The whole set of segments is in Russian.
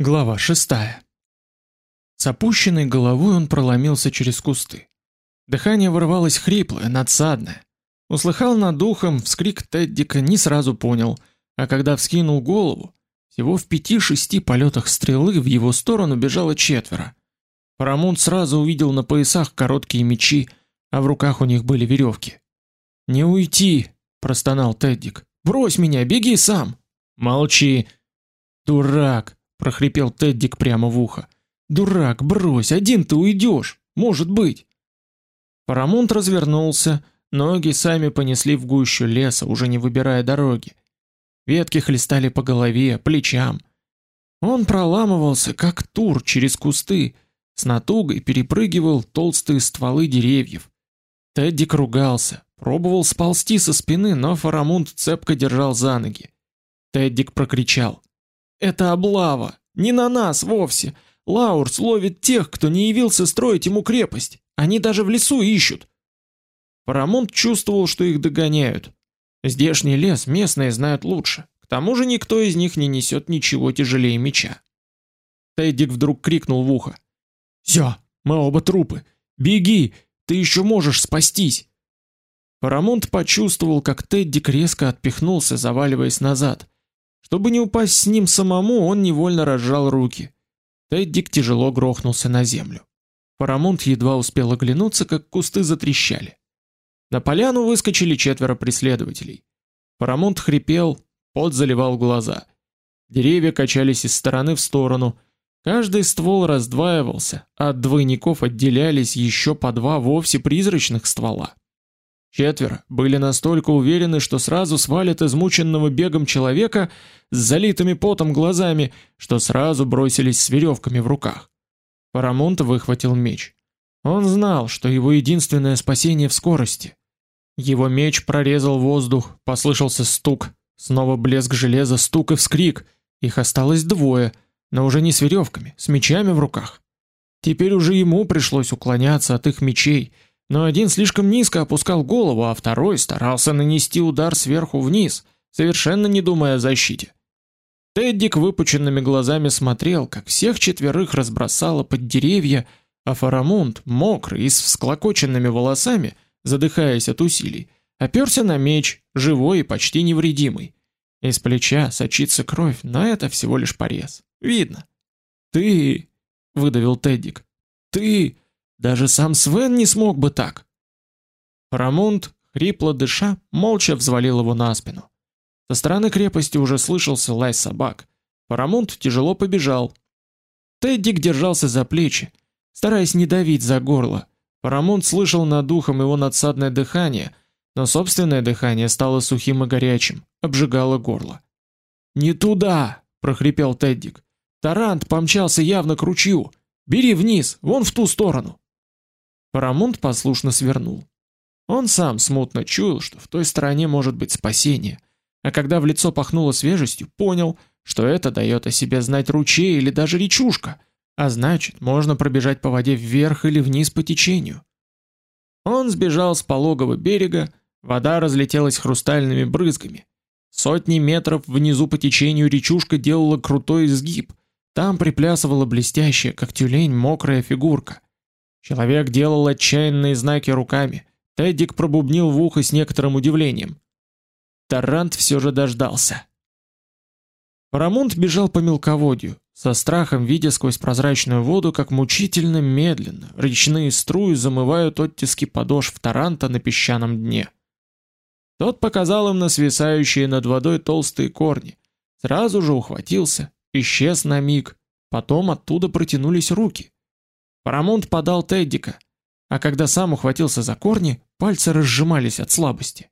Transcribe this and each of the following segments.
Глава шестая. С опущенной головой он проломился через кусты. Дыхание вырывалось хриплое, надсадное. Услыхал над духом вскрик Теддика, не сразу понял, а когда вскинул голову, всего в пяти-шести полетах стрелы в его сторону бежало четверо. Парамонт сразу увидел на поясах короткие мечи, а в руках у них были веревки. «Не уйти!» – простонал Теддик. «Брось меня, беги сам!» «Молчи!» «Дурак!» Прохрипел Теддик прямо в ухо. Дурак, брось, один ты уйдешь, может быть. Парамонт развернулся, ноги сами понесли в гущу леса, уже не выбирая дороги. Ветки хлестали по голове, плечам. Он проламывался, как тур через кусты, с натугой перепрыгивал толстые стволы деревьев. Теддик ругался, пробовал сползти со спины, но Фарамунд цепко держал за ноги. Теддик прокричал: это облава, не на нас вовсе. Лаурс ловит тех, кто не явился строить ему крепость. Они даже в лесу ищут. Парамонт чувствовал, что их догоняют. Здешний лес местные знают лучше. К тому же никто из них не несет ничего тяжелее меча. Теддик вдруг крикнул в ухо: "Всё, мы оба трупы. Беги, ты еще можешь спастись". Парамонт почувствовал, как Теддик резко отпихнулся, заваливаясь назад. Чтобы не упасть с ним самому, он невольно разжал руки. Теддик тяжело грохнулся на землю. Парамонт едва успел оглянуться, как кусты затрещали. На поляну выскочили четверо преследователей. Парамонт хрипел, пот заливал глаза. Деревья качались из стороны в сторону. Каждый ствол раздваивался, а от двойников отделялись еще по два вовсе призрачных ствола. Четверо были настолько уверены, что сразу свалят измученного бегом человека с залитыми потом глазами, что сразу бросились с веревками в руках. Парамонт выхватил меч. Он знал, что его единственное спасение в скорости. Его меч прорезал воздух, послышался стук, снова блеск железа, стук и вскрик. Их осталось двое, но уже не с веревками, с мечами в руках. Теперь уже ему пришлось уклоняться от их мечей, но один слишком низко опускал голову, а второй старался нанести удар сверху вниз, совершенно не думая о защите. Теддик выпученными глазами смотрел, как всех четверых разбросало под деревья, а Фарамунд, мокрый и с всклокоченными волосами, задыхаясь от усилий, оперся на меч, живой и почти невредимый. Из плеча сочится кровь, но это всего лишь порез. Видно. «Ты...» — выдавил Теддик. «Ты...» Даже сам Свен не смог бы так. Рамунд, хрипло дыша, молча взвалил его на спину. Со стороны крепости уже слышался лай собак. Парамунд тяжело побежал. Теддик держался за плечи, стараясь не давить за горло. Парамунд слышал над духом его надсадное дыхание, но собственное дыхание стало сухим и горячим, обжигало горло. "Не туда", прохрипел Теддик. "Тарант помчался явно к ручью. Бери вниз, вон в ту сторону". Парамонт послушно свернул. Он сам смутно чуял, что в той стороне может быть спасение, а когда в лицо пахнуло свежестью, понял, что это дает о себе знать ручей или даже речушка, а значит, можно пробежать по воде вверх или вниз по течению. Он сбежал с пологого берега, вода разлетелась хрустальными брызгами. Сотни метров внизу по течению речушка делала крутой изгиб. Там приплясывала блестящая, как тюлень, мокрая фигурка. Человек делал отчаянные знаки руками. Теддик пробубнил в ухо с некоторым удивлением. Тарант все же дождался. Парамонт бежал по мелководью, со страхом видя сквозь прозрачную воду, как мучительно медленно речные струи замывают оттиски подошв Таранта на песчаном дне. Тот показал им на свисающие над водой толстые корни, сразу же ухватился, исчез на миг, потом оттуда протянулись руки. Парамонт подал Теддика, а когда сам ухватился за корни, пальцы разжимались от слабости.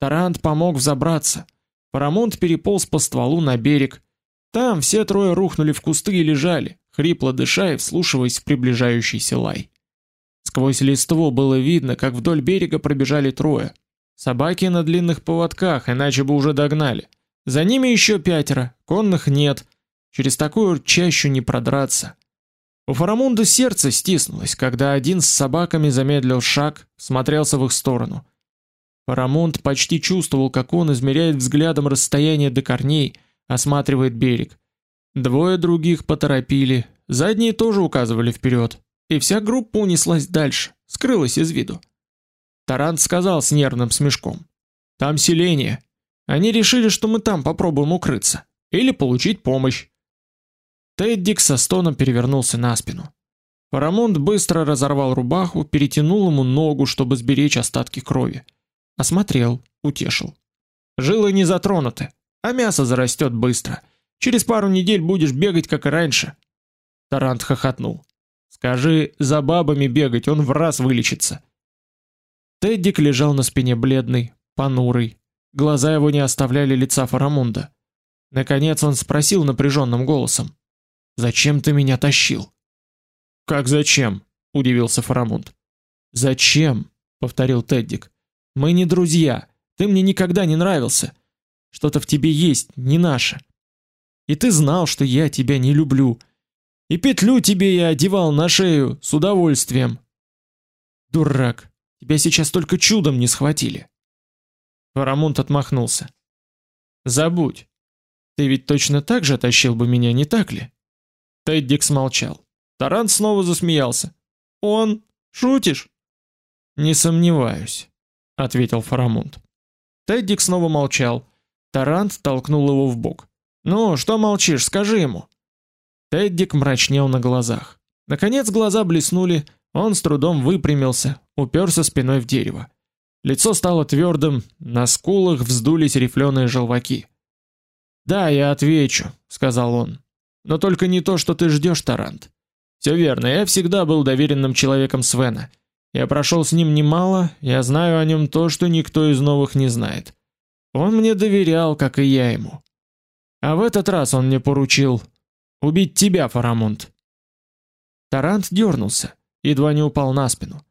Тарант помог взобраться. Парамонт переполз по стволу на берег. Там все трое рухнули в кусты и лежали, хрипло дыша и вслушиваясь в приближающийся лай. Сквозь листво было видно, как вдоль берега пробежали трое. Собаки на длинных поводках, иначе бы уже догнали. За ними еще пятеро, конных нет. Через такую чащу не продраться. У Фарамунда сердце стиснулось, когда один с собаками замедлил шаг, смотрелся в их сторону. Фарамунд почти чувствовал, как он измеряет взглядом расстояние до корней, осматривает берег. Двое других поторопили, задние тоже указывали вперед, и вся группа унеслась дальше, скрылась из виду. Тарант сказал с нервным смешком: "Там селение. Они решили, что мы там попробуем укрыться или получить помощь". Теддик со стоном перевернулся на спину. Парамонт быстро разорвал рубаху, перетянул ему ногу, чтобы сберечь остатки крови. Осмотрел, утешил. Жилы не затронуты, а мясо зарастет быстро. Через пару недель будешь бегать как и раньше. Тарант хохотнул. Скажи, за бабами бегать, он в раз вылечится. Теддик лежал на спине бледный, понурый. Глаза его не оставляли лица Фарамунда. Наконец он спросил напряженным голосом: "Зачем ты меня тащил?" "Как зачем?" удивился Фарамунд. "Зачем?" повторил Теддик. "Мы не друзья. Ты мне никогда не нравился. Что-то в тебе есть, не наше. И ты знал, что я тебя не люблю. И петлю тебе я одевал на шею с удовольствием. Дурак, тебя сейчас только чудом не схватили. Парамонт отмахнулся. Забудь. Ты ведь точно так же тащил бы меня, не так ли? Теддик смолчал. Тарант снова засмеялся. Он? Шутишь? Не сомневаюсь, ответил Фарамунд. Теддик снова молчал. Тарант толкнул его в бок. Ну, что молчишь, скажи ему. Теддик мрачнел на глазах. Наконец глаза блеснули, он с трудом выпрямился, уперся спиной в дерево. Лицо стало твердым, на скулах вздулись рифленые желваки. "Да, я отвечу", сказал он. "Но только не то, что ты ждешь, Тарант. Все верно, я всегда был доверенным человеком Свена. Я прошел с ним немало, я знаю о нем то, что никто из новых не знает. Он мне доверял, как и я ему. А в этот раз он мне поручил убить тебя, Фарамунд. Тарант дернулся, едва не упал на спину.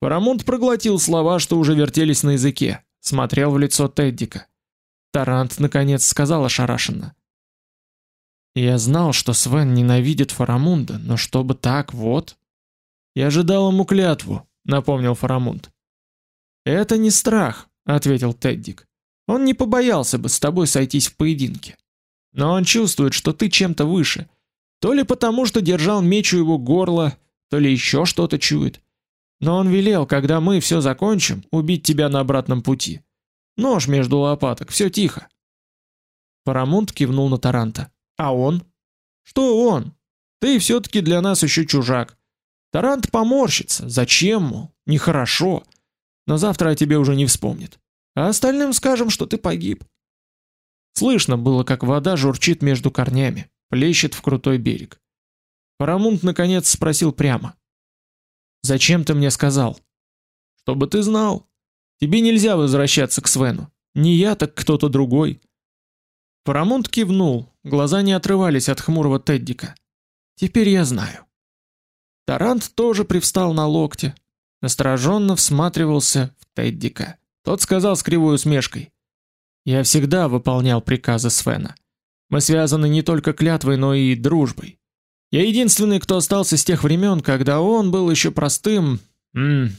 Фарамунд проглотил слова, что уже вертелись на языке, смотрел в лицо Теддика. Тарант наконец сказал ошарашенно: "Я знал, что Свен ненавидит Фарамунда, но чтобы так вот, я ожидал ему клятву", напомнил Фарамунд. "Это не страх", ответил Теддик. "Он не побоялся бы с тобой сойтись в поединке. Но он чувствует, что ты чем-то выше. То ли потому, что держал меч у его горла, то ли еще что-то чует. Но он велел, когда мы все закончим, убить тебя на обратном пути. Нож между лопаток, все тихо. Парамонт кивнул на Таранта. А он? Что он? Ты все таки для нас еще чужак. Тарант поморщится. Зачем, мол? Нехорошо. Но завтра о тебе уже не вспомнит. А остальным скажем, что ты погиб. Слышно было, как вода журчит между корнями, плещет в крутой берег. Парамунт наконец спросил прямо: "Зачем ты мне сказал?" "Чтобы ты знал. Тебе нельзя возвращаться к Свену. Не я, так кто-то другой." Парамунт кивнул, глаза не отрывались от хмурого Теддика. "Теперь я знаю." Тарант тоже привстал на локте, настороженно всматривался в Теддика. Тот сказал с кривой усмешкой: я всегда выполнял приказы Свена. Мы связаны не только клятвой, но и дружбой. Я единственный, кто остался с тех времен, когда он был еще простым. М.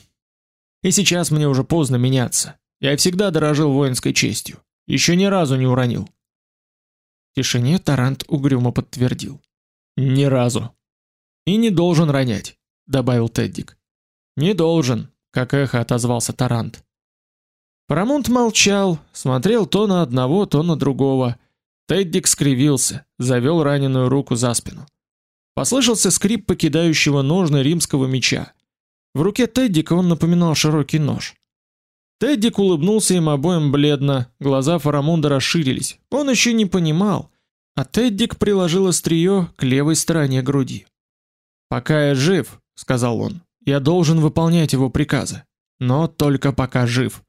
И сейчас мне уже поздно меняться. Я всегда дорожил воинской честью. Еще ни разу не уронил. В тишине Тарант угрюмо подтвердил: "Ни разу. И не должен ронять", добавил Теддик. "Не должен", как эхо отозвался Тарант. Парамонт молчал, смотрел то на одного, то на другого. Теддик скривился, завел раненую руку за спину. Послышался скрип покидающего ножны римского меча. В руке Теддика он напоминал широкий нож. Теддик улыбнулся им обоим бледно, глаза Фарамунда расширились. Он еще не понимал, а Теддик приложил острие к левой стороне груди. "Пока я жив", сказал он. "Я должен выполнять его приказы, но только пока жив".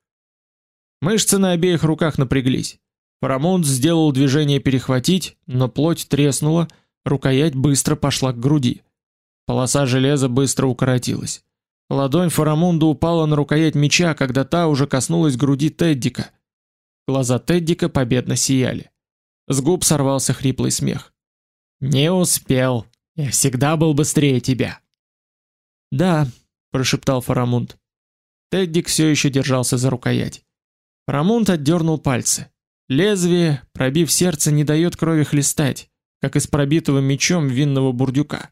Мышцы на обеих руках напряглись. Парамонт сделал движение перехватить, но плоть треснула, рукоять быстро пошла к груди. Полоса железа быстро укоротилась. Ладонь Фарамунда упала на рукоять меча, когда та уже коснулась груди Теддика. Глаза Теддика победно сияли. С губ сорвался хриплый смех. Не успел. Я всегда был быстрее тебя. Да, прошептал Фарамунд. Теддик все еще держался за рукоять. Рамунт отдернул пальцы. Лезвие, пробив сердце, не дает крови хлестать, как из пробитого мечом винного бурдюка.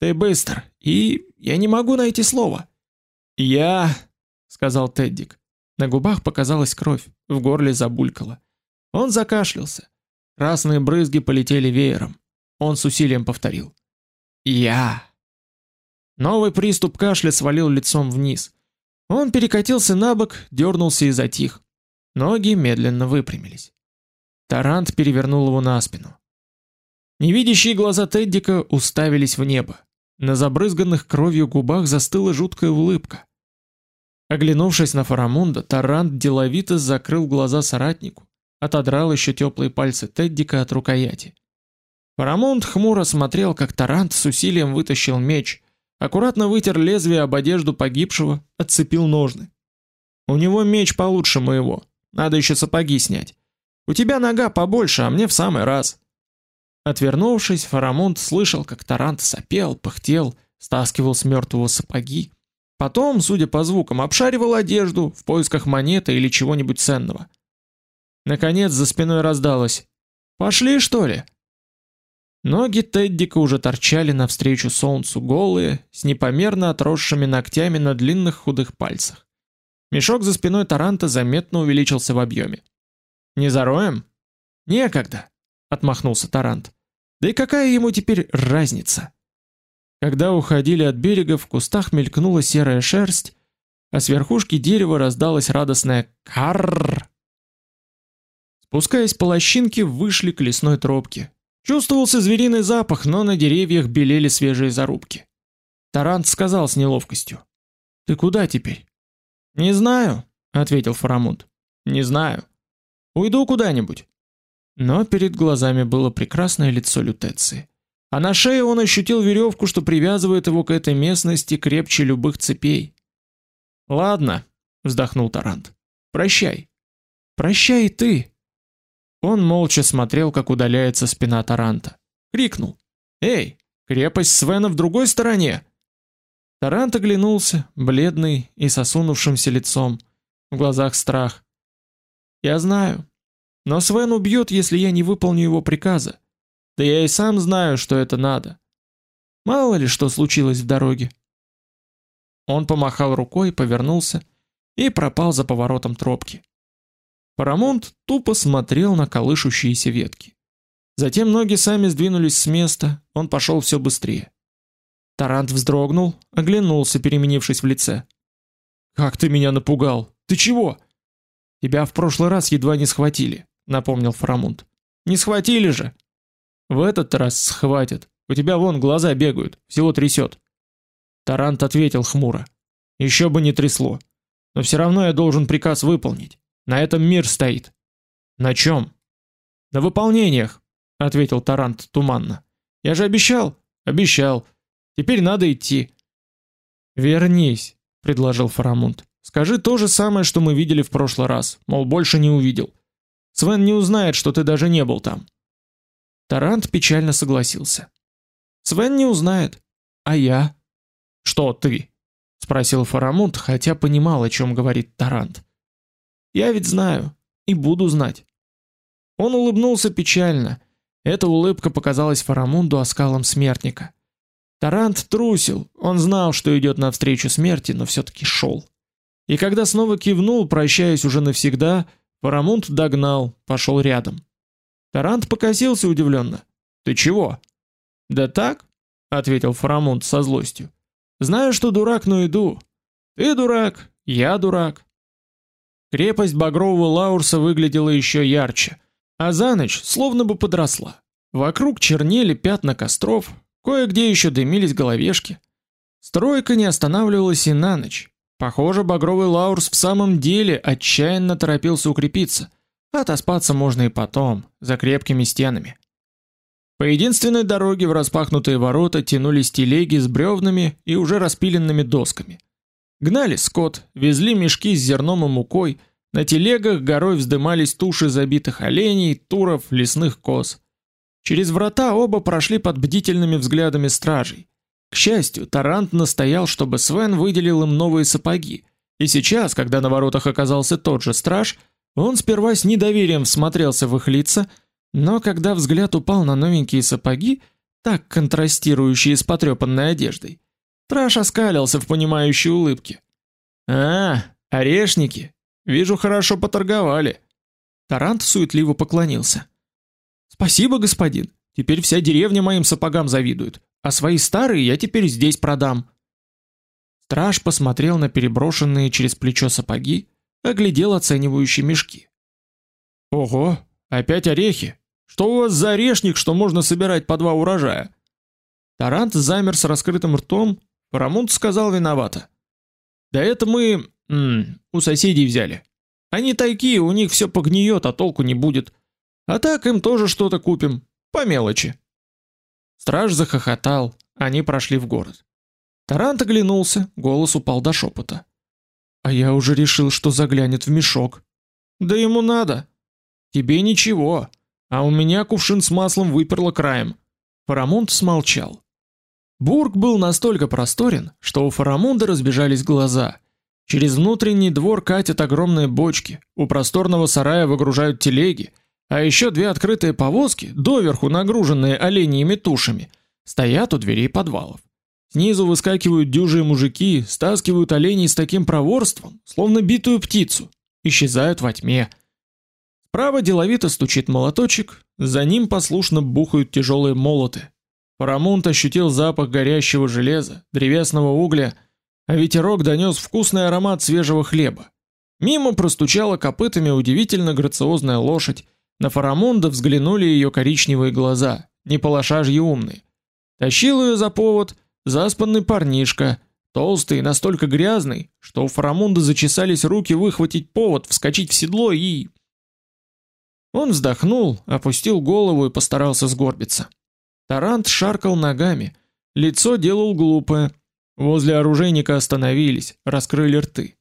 Ты быстр, и я не могу найти слова. Я, сказал Теддик. На губах показалась кровь, в горле забулькало. Он закашлялся. Красные брызги полетели веером. Он с усилием повторил: "Я". Новый приступ кашля свалил лицом вниз. Он перекатился на бок, дернулся и затих. Ноги медленно выпрямились. Тарант перевернул его на спину. Невидящие глаза Теддика уставились в небо. На забрызганных кровью губах застыла жуткая улыбка. Оглянувшись на Фарамунда, Тарант деловито закрыл глаза соратнику, отодрал еще теплые пальцы Теддика от рукояти. Фарамунд хмуро смотрел, как Тарант с усилием вытащил меч, аккуратно вытер лезвие об одежду погибшего, отцепил ножны. У него меч получше моего. Надо еще сапоги снять. У тебя нога побольше, а мне в самый раз. Отвернувшись, Фарамунд слышал, как Тарант сопел, пыхтел, стаскивал с мертвого сапоги. Потом, судя по звукам, обшаривал одежду в поисках монеты или чего-нибудь ценного. Наконец за спиной раздалось: "Пошли, что ли?" Ноги Теддика уже торчали навстречу солнцу голые, с непомерно отросшими ногтями на длинных худых пальцах. Мешок за спиной Таранта заметно увеличился в объеме. Не зароем? Некогда, отмахнулся Тарант. Да и какая ему теперь разница? Когда уходили от берега, в кустах мелькнула серая шерсть, а с верхушки дерева раздалось радостное карр. Спускаясь по лощинке, вышли к лесной тропке. Чувствовался звериный запах, но на деревьях белели свежие зарубки. Тарант сказал с неловкостью: "Ты куда теперь?" "Не знаю", ответил Фарамунд. "Не знаю. Уйду куда-нибудь". Но перед глазами было прекрасное лицо Лютеции. А на шее он ощутил веревку, что привязывает его к этой местности крепче любых цепей. "Ладно", вздохнул Тарант. "Прощай". "Прощай и ты", он молча смотрел, как удаляется спина Таранта. Крикнул: "Эй, крепость Свена в другой стороне!" Тарант оглянулся, бледный и с осунувшимся лицом, в глазах страх. "Я знаю, но Свен убьет, если я не выполню его приказа. Да я и сам знаю, что это надо. Мало ли что случилось в дороге". Он помахал рукой, повернулся и пропал за поворотом тропки. Парамонт тупо смотрел на колышущиеся ветки. Затем ноги сами сдвинулись с места, он пошел все быстрее. Тарант вздрогнул, оглянулся, переменившись в лице. Как ты меня напугал? Ты чего? Тебя в прошлый раз едва не схватили, напомнил Фарамунд. Не схватили же. В этот раз схватят. У тебя вон глаза бегают, всего трясет. Тарант ответил хмуро: Еще бы не трясло. Но все равно я должен приказ выполнить. На этом мир стоит. На чем? На выполнениях, ответил Тарант туманно. Я же обещал, обещал. Теперь надо идти. Вернись, предложил Фарамунд. Скажи то же самое, что мы видели в прошлый раз, мол, больше не увидел. Свен не узнает, что ты даже не был там. Тарант печально согласился. Свен не узнает. А я? Что ты? спросил Фарамунд, хотя понимал, о чем говорит Тарант. Я ведь знаю и буду знать. Он улыбнулся печально. Эта улыбка показалась Фарамунду оскалом смертника. Тарант трусил. Он знал, что идет навстречу смерти, но все таки шел. И когда снова кивнул, прощаясь уже навсегда, Фарамунд догнал, пошел рядом. Тарант покосился удивленно. "Ты чего?" "Да так", ответил Фарамунд со злостью. "Знаю, что дурак, но иду. Ты дурак, я дурак. Крепость Багрового Лаурса выглядела еще ярче, а за ночь словно бы подросла. Вокруг чернели пятна костров, кое-где еще дымились головешки. Стройка не останавливалась и на ночь. Похоже, Багровый Лаурс в самом деле отчаянно торопился укрепиться. Отоспаться можно и потом, за крепкими стенами. По единственной дороге в распахнутые ворота тянулись телеги с бревнами и уже распиленными досками. Гнали скот, везли мешки с зерном и мукой, на телегах горой вздымались туши забитых оленей, туров, лесных коз. Через врата оба прошли под бдительными взглядами стражей. К счастью, Тарант настоял, чтобы Свен выделил им новые сапоги. И сейчас, когда на воротах оказался тот же страж, он сперва с недоверием всмотрелся в их лица, Но когда взгляд упал на новенькие сапоги, так контрастирующие с потрепанной одеждой, Траш оскалился в понимающей улыбке. «А, орешники! Вижу, хорошо поторговали!» Тарант суетливо поклонился. «Спасибо, господин. Теперь вся деревня моим сапогам завидует, а свои старые я теперь здесь продам». Страж посмотрел на переброшенные через плечо сапоги, оглядел оценивающие мешки. «Ого, опять орехи! Что у вас за орешник, что можно собирать по два урожая?» Тарант замер с раскрытым ртом, Парамонт сказал виновато. «Да это мы... М, у соседей взяли. Они такие, у них все погниет, а толку не будет. А так им тоже что-то купим, по мелочи». Страж захохотал, они прошли в город. Тарант оглянулся, голос упал до шепота. А я уже решил, что заглянет в мешок. Да ему надо. Тебе ничего, а у меня кувшин с маслом выперло краем. Фарамунд смолчал. Бург был настолько просторен, что у Фарамунда разбежались глаза. Через внутренний двор катят огромные бочки, у просторного сарая выгружают телеги, а еще две открытые повозки, доверху нагруженные оленьими тушами, стоят у дверей подвалов. Снизу выскакивают дюжие мужики, стаскивают оленей с таким проворством, словно битую птицу, исчезают во тьме. Справа деловито стучит молоточек, за ним послушно бухают тяжелые молоты. Парамунт ощутил запах горящего железа, древесного угля, а ветерок донес вкусный аромат свежего хлеба. Мимо простучала копытами удивительно грациозная лошадь. На Фарамунда взглянули ее коричневые глаза, не полошажьи умные. Тащил ее за повод Заспанный парнишка, толстый и настолько грязный, что у Фарамунда зачесались руки выхватить повод, вскочить в седло и... Он вздохнул, опустил голову и постарался сгорбиться. Тарант шаркал ногами, лицо делал глупое. Возле оружейника остановились, раскрыли рты.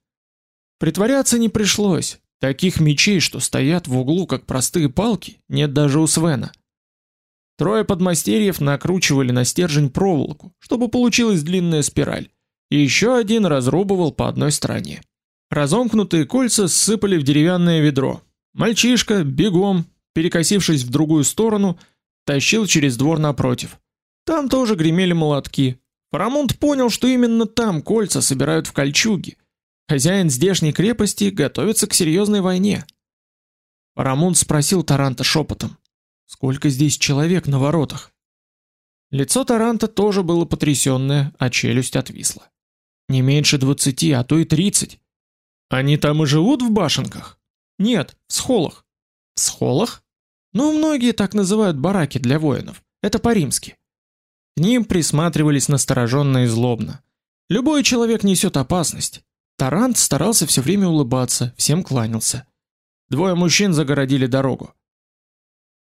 Притворяться не пришлось. Таких мечей, что стоят в углу как простые палки, нет даже у Свена. Трое подмастерьев накручивали на стержень проволоку, чтобы получилась длинная спираль, и еще один разрубывал по одной стороне. Разомкнутые кольца сыпали в деревянное ведро. Мальчишка бегом, перекосившись в другую сторону, тащил через двор напротив. Там тоже гремели молотки. Парамонт понял, что именно там кольца собирают в кольчуги. Хозяин здешней крепости готовится к серьезной войне. Парамонт спросил Таранта шепотом: Сколько здесь человек на воротах? Лицо Таранта тоже было потрясенное, а челюсть отвисла. Не меньше двадцати, а то и тридцать. Они там и живут в башенках? Нет, в схолах. В схолах? Ну, многие так называют бараки для воинов. Это по-римски. К ним присматривались настороженно и злобно. Любой человек несет опасность. Тарант старался все время улыбаться, всем кланялся. Двое мужчин загородили дорогу.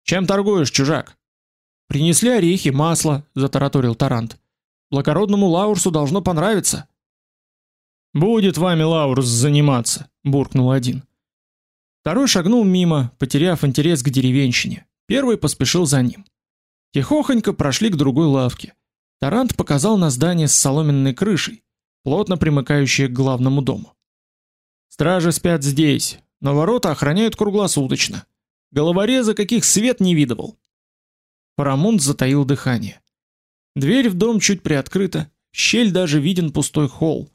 Чем торгуешь, чужак? Принесли орехи, масло, затараторил Тарант. Благородному Лаурсу должно понравиться. Будет вами Лаурс заниматься, буркнул один. Второй шагнул мимо, потеряв интерес к деревенщине. Первый поспешил за ним. Тихохонько прошли к другой лавке. Тарант показал на здание с соломенной крышей, плотно примыкающее к главному дому. Стражи спят здесь, но ворота охраняют круглосуточно. Головореза каких свет не видывал. Парамонт затаил дыхание. Дверь в дом чуть приоткрыта, щель даже виден пустой холл.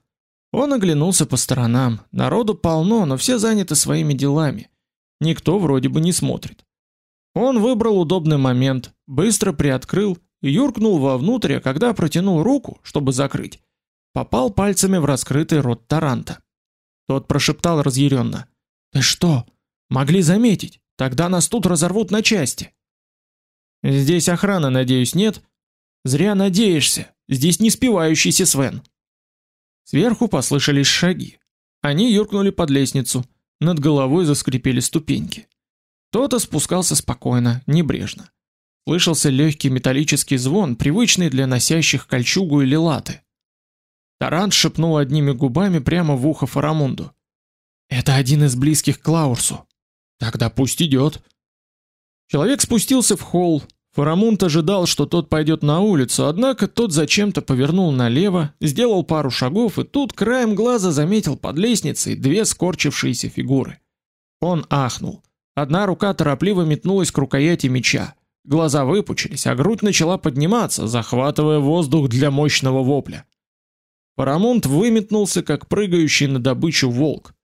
Он оглянулся по сторонам. Народу полно, но все заняты своими делами. Никто вроде бы не смотрит. Он выбрал удобный момент, быстро приоткрыл и юркнул вовнутрь, а когда протянул руку, чтобы закрыть, попал пальцами в раскрытый рот Таранта. Тот прошептал разъяренно: "Ты что? Могли заметить? Тогда нас тут разорвут на части. Здесь охраны, надеюсь, нет? Зря надеешься. Здесь не спивающийся Свен. Сверху послышались шаги. Они юркнули под лестницу. Над головой заскрипели ступеньки. Кто-то спускался спокойно, небрежно. Слышался легкий металлический звон, привычный для носящих кольчугу или латы. Тарант шепнул одними губами прямо в ухо Фарамунду. «Это один из близких к. Тогда пусть идет. Человек спустился в холл. Фарамунд ожидал, что тот пойдет на улицу, однако тот зачем-то повернул налево, сделал пару шагов и тут краем глаза заметил под лестницей две скорчившиеся фигуры. Он ахнул. Одна рука торопливо метнулась к рукояти меча. Глаза выпучились, а грудь начала подниматься, захватывая воздух для мощного вопля. Парамонт выметнулся, как прыгающий на добычу волк.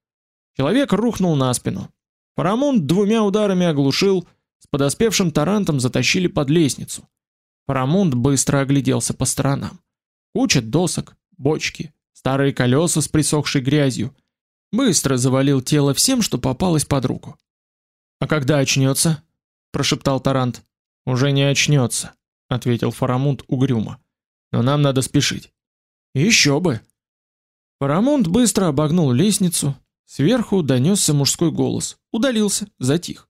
Человек рухнул на спину. Парамонт двумя ударами оглушил, с подоспевшим тарантом затащили под лестницу. Парамонт быстро огляделся по сторонам. Куча досок, бочки, старые колеса с присохшей грязью. Быстро завалил тело всем, что попалось под руку. А когда очнется? прошептал Тарант. Уже не очнется, ответил Фарамунд угрюмо. Но нам надо спешить. Еще бы. Фарамунд быстро обогнул лестницу, сверху донесся мужской голос, удалился, затих.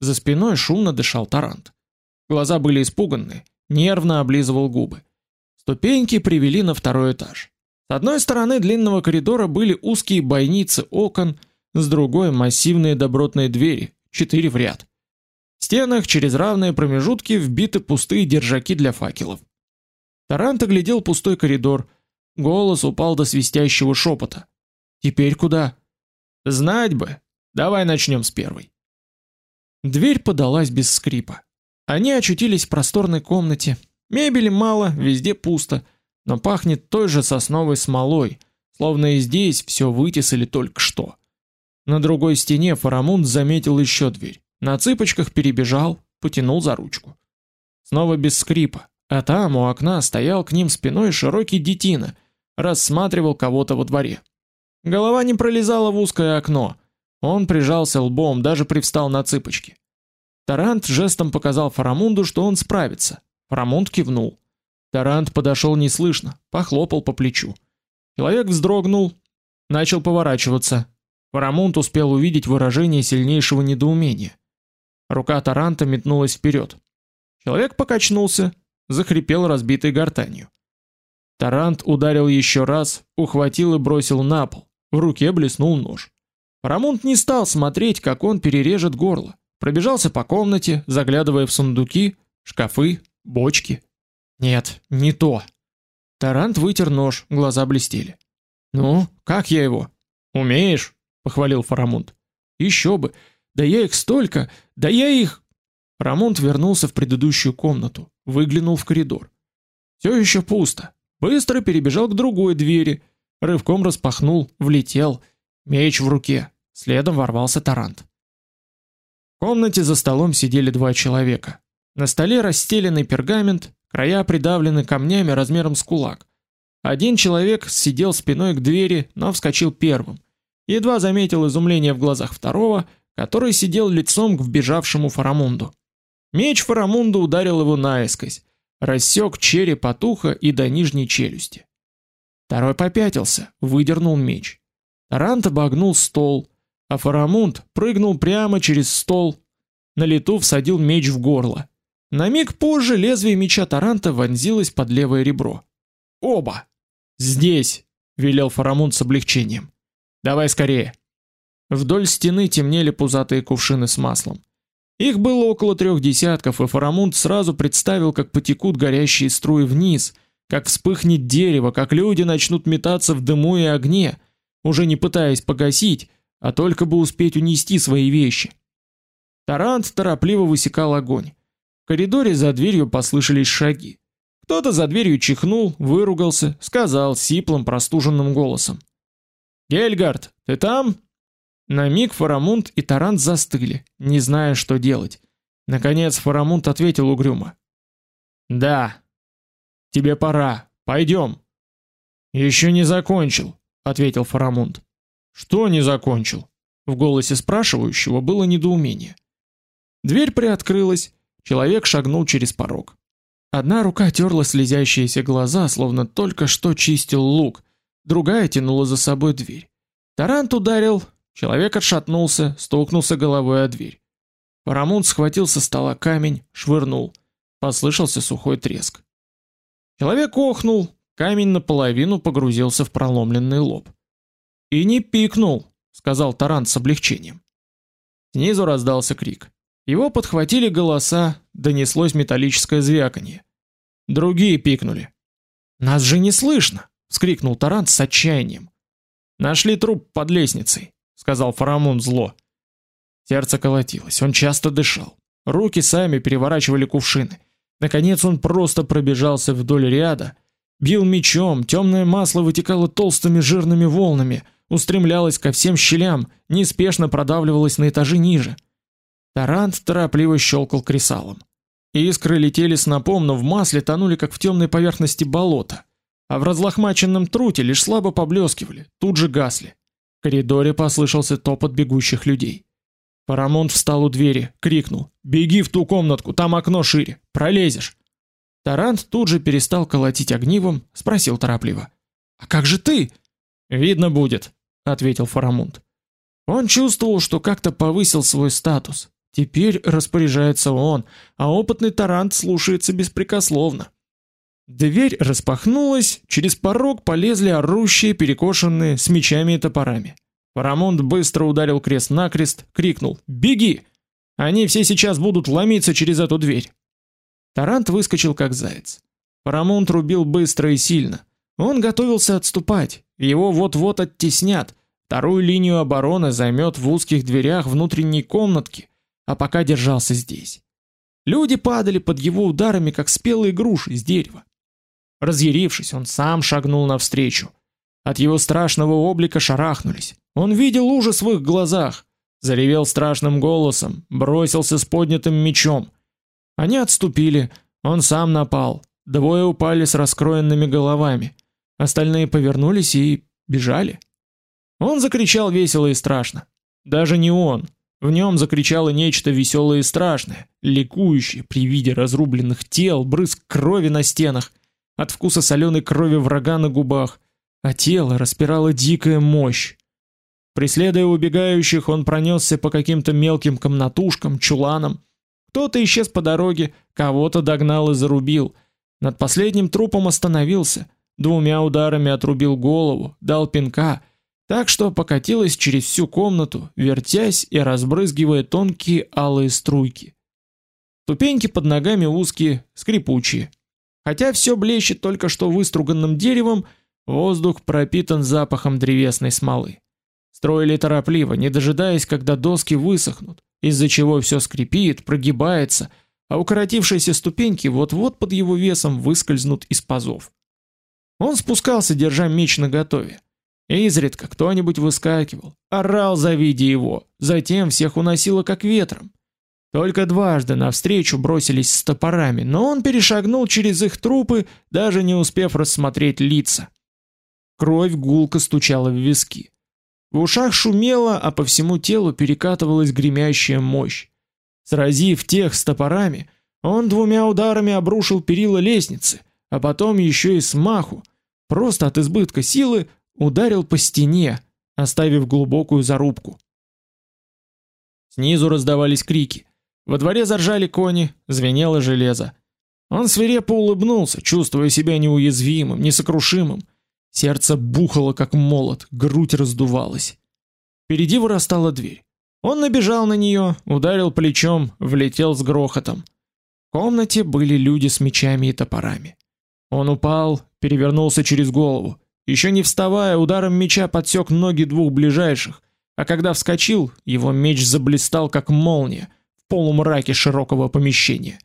За спиной шумно дышал Тарант. Глаза были испуганные, нервно облизывал губы. Ступеньки привели на второй этаж. С одной стороны длинного коридора были узкие бойницы окон, с другой массивные добротные двери, четыре в ряд. В стенах через равные промежутки вбиты пустые держаки для факелов. Тарант оглядел пустой коридор. Голос упал до свистящего шепота. Теперь куда? Знать бы. Давай начнем с первой. Дверь подалась без скрипа. Они очутились в просторной комнате. Мебели мало, везде пусто, но пахнет той же сосновой смолой, словно и здесь все вытесали только что. На другой стене Фарамунд заметил еще дверь. На цыпочках перебежал, потянул за ручку. Снова без скрипа, а там у окна стоял к ним спиной широкий детина, рассматривал кого-то во дворе. Голова не пролезала в узкое окно. Он прижался лбом, даже привстал на цыпочки. Тарант жестом показал Фарамунду, что он справится. Фарамунд кивнул. Тарант подошел неслышно, похлопал по плечу. Человек вздрогнул, начал поворачиваться. Фарамунд успел увидеть выражение сильнейшего недоумения. Рука Таранта метнулась вперед. Человек покачнулся, захрипел разбитой гортанью. Тарант ударил еще раз, ухватил и бросил на пол. В руке блеснул нож. Фарамунд не стал смотреть, как он перережет горло. Пробежался по комнате, заглядывая в сундуки, шкафы, бочки. Нет, не то. Тарант вытер нож, глаза блестели. Ну, как я его? Умеешь? похвалил Фарамунд. Еще бы. Да я их столько, да я их. Рамунд вернулся в предыдущую комнату, выглянул в коридор. Все еще пусто. Быстро перебежал к другой двери, рывком распахнул, влетел, меч в руке. Следом ворвался Тарант. В комнате за столом сидели два человека. На столе расстеленный пергамент, края придавлены камнями размером с кулак. Один человек сидел спиной к двери, но вскочил первым. Едва заметил изумление в глазах второго, который сидел лицом к вбежавшему Фарамунду. Меч Фарамунду ударил его наискось, рассек череп от уха и до нижней челюсти. Второй попятился, выдернул меч. Тарант обогнул стол, а Фарамунд прыгнул прямо через стол, на лету всадил меч в горло. На миг позже лезвие меча Таранта вонзилось под левое ребро. Оба. Здесь, велел Фарамунд с облегчением. Давай скорее. Вдоль стены темнели пузатые кувшины с маслом. Их было около трех десятков, и Фарамунд сразу представил, как потекут горящие струи вниз, как вспыхнет дерево, как люди начнут метаться в дыму и огне, уже не пытаясь погасить, а только бы успеть унести свои вещи. Тарант торопливо высекал огонь. В коридоре за дверью послышались шаги. Кто-то за дверью чихнул, выругался, сказал сиплым простуженным голосом: Гельгард, ты там? На миг Фарамунд и Тарант застыли, не зная, что делать. Наконец Фарамунд ответил угрюмо: "Да. Тебе пора. Пойдем». Еще не закончил, ответил Фарамунд. Что не закончил? В голосе спрашивающего было недоумение. Дверь приоткрылась, человек шагнул через порог. Одна рука терла слезящиеся глаза, словно только что чистил лук, другая тянула за собой дверь. Тарант ударил, человек отшатнулся, стукнулся головой о дверь. Парамунд схватил со стола камень, швырнул. Послышался сухой треск. Человек охнул, камень наполовину погрузился в проломленный лоб. И не пикнул, сказал Тарант с облегчением. Снизу раздался крик. Его подхватили голоса, донеслось металлическое звяканье. Другие пикнули. Нас же не слышно вскрикнул Тарант с отчаянием. Нашли труп под лестницей, сказал Фарамон зло. Сердце колотилось, он часто дышал. Руки сами переворачивали кувшины. Наконец он просто пробежался вдоль ряда, бил мечом, темное масло вытекало толстыми жирными волнами, устремлялось ко всем щелям, неспешно продавливалось на этажи ниже. Тарант торопливо щелкал кресалом. Искры летели снопом, но в масле тонули, как в темной поверхности болота, а в разлохмаченном труте лишь слабо поблескивали, тут же гасли. Коридоре послышался топот бегущих людей. Парамонт встал у двери, крикнул: "Беги в ту комнатку, там окно шире, пролезешь". Тарант тут же перестал колотить огнивом, спросил торопливо: "А как же ты?" "Видно будет", ответил Фарамунд. Он чувствовал, что как-то повысил свой статус. Теперь распоряжается он, а опытный тарант слушается беспрекословно. Дверь распахнулась, через порог полезли орущие, перекошенные, с мечами и топорами. Парамонт быстро ударил крест-накрест, крикнул «Беги! Они все сейчас будут ломиться через эту дверь!» Тарант выскочил как заяц. Парамонт рубил быстро и сильно. Он готовился отступать, его вот-вот оттеснят, вторую линию обороны займет в узких дверях внутренней комнатки, а пока держался здесь. Люди падали под его ударами, как спелые груши из дерева. Разъярившись, он сам шагнул навстречу. От его страшного облика шарахнулись. Он видел ужас в их глазах, заревел страшным голосом, бросился с поднятым мечом. Они отступили, он сам напал. Двое упали с раскроенными головами. Остальные повернулись и бежали. Он закричал весело и страшно. Даже не он, в нем закричало нечто веселое и страшное, ликующее при виде разрубленных тел, брызг крови на стенах, от вкуса соленой крови врага на губах, а тело распирало дикая мощь. Преследуя убегающих, он пронесся по каким-то мелким комнатушкам, чуланам. Кто-то исчез по дороге, кого-то догнал и зарубил. Над последним трупом остановился, двумя ударами отрубил голову, дал пинка — так что покатилась через всю комнату, вертясь и разбрызгивая тонкие алые струйки. Ступеньки под ногами узкие, скрипучие. Хотя все блещет только что выструганным деревом, воздух пропитан запахом древесной смолы. Строили торопливо, не дожидаясь, когда доски высохнут, из-за чего все скрипит, прогибается, а укоротившиеся ступеньки вот-вот под его весом выскользнут из пазов. Он спускался, держа меч наготове. Изредка кто-нибудь выскакивал, орал, завидя его, затем всех уносило как ветром. Только дважды навстречу бросились с топорами, но он перешагнул через их трупы, даже не успев рассмотреть лица. Кровь гулко стучала в виски. В ушах шумело, а по всему телу перекатывалась гремящая мощь. Сразив тех с топорами, он двумя ударами обрушил перила лестницы, а потом еще и смаху, просто от избытка силы, ударил по стене, оставив глубокую зарубку. Снизу раздавались крики. Во дворе заржали кони, звенело железо. Он свирепо улыбнулся, чувствуя себя неуязвимым, несокрушимым. Сердце бухало как молот, грудь раздувалась. Впереди вырастала дверь. Он набежал на нее, ударил плечом, влетел с грохотом. В комнате были люди с мечами и топорами. Он упал, перевернулся через голову. Еще не вставая, ударом меча подсек ноги двух ближайших, а когда вскочил, его меч заблистал как молния полумраке широкого помещения.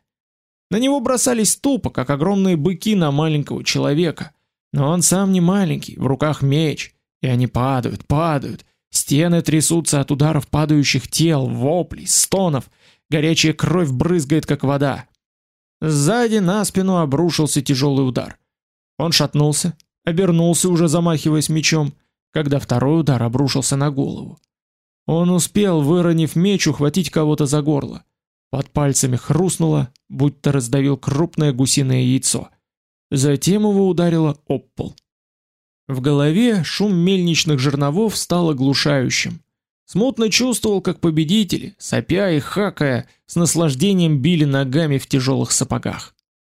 На него бросались тупо, как огромные быки на маленького человека, но он сам не маленький, в руках меч, и они падают, падают. Стены трясутся от ударов падающих тел, воплей, стонов. Горячая кровь брызгает как вода. Сзади на спину обрушился тяжелый удар. Он шатнулся, обернулся уже замахиваясь мечом, когда второй удар обрушился на голову. Он успел, выронив меч, ухватить кого-то за горло. Под пальцами хрустнуло, будто раздавил крупное гусиное яйцо. Затем его ударило об пол. В голове шум мельничных жерновов стал оглушающим. Смутно чувствовал, как победители, сопя и хакая, с наслаждением били ногами в тяжелых сапогах.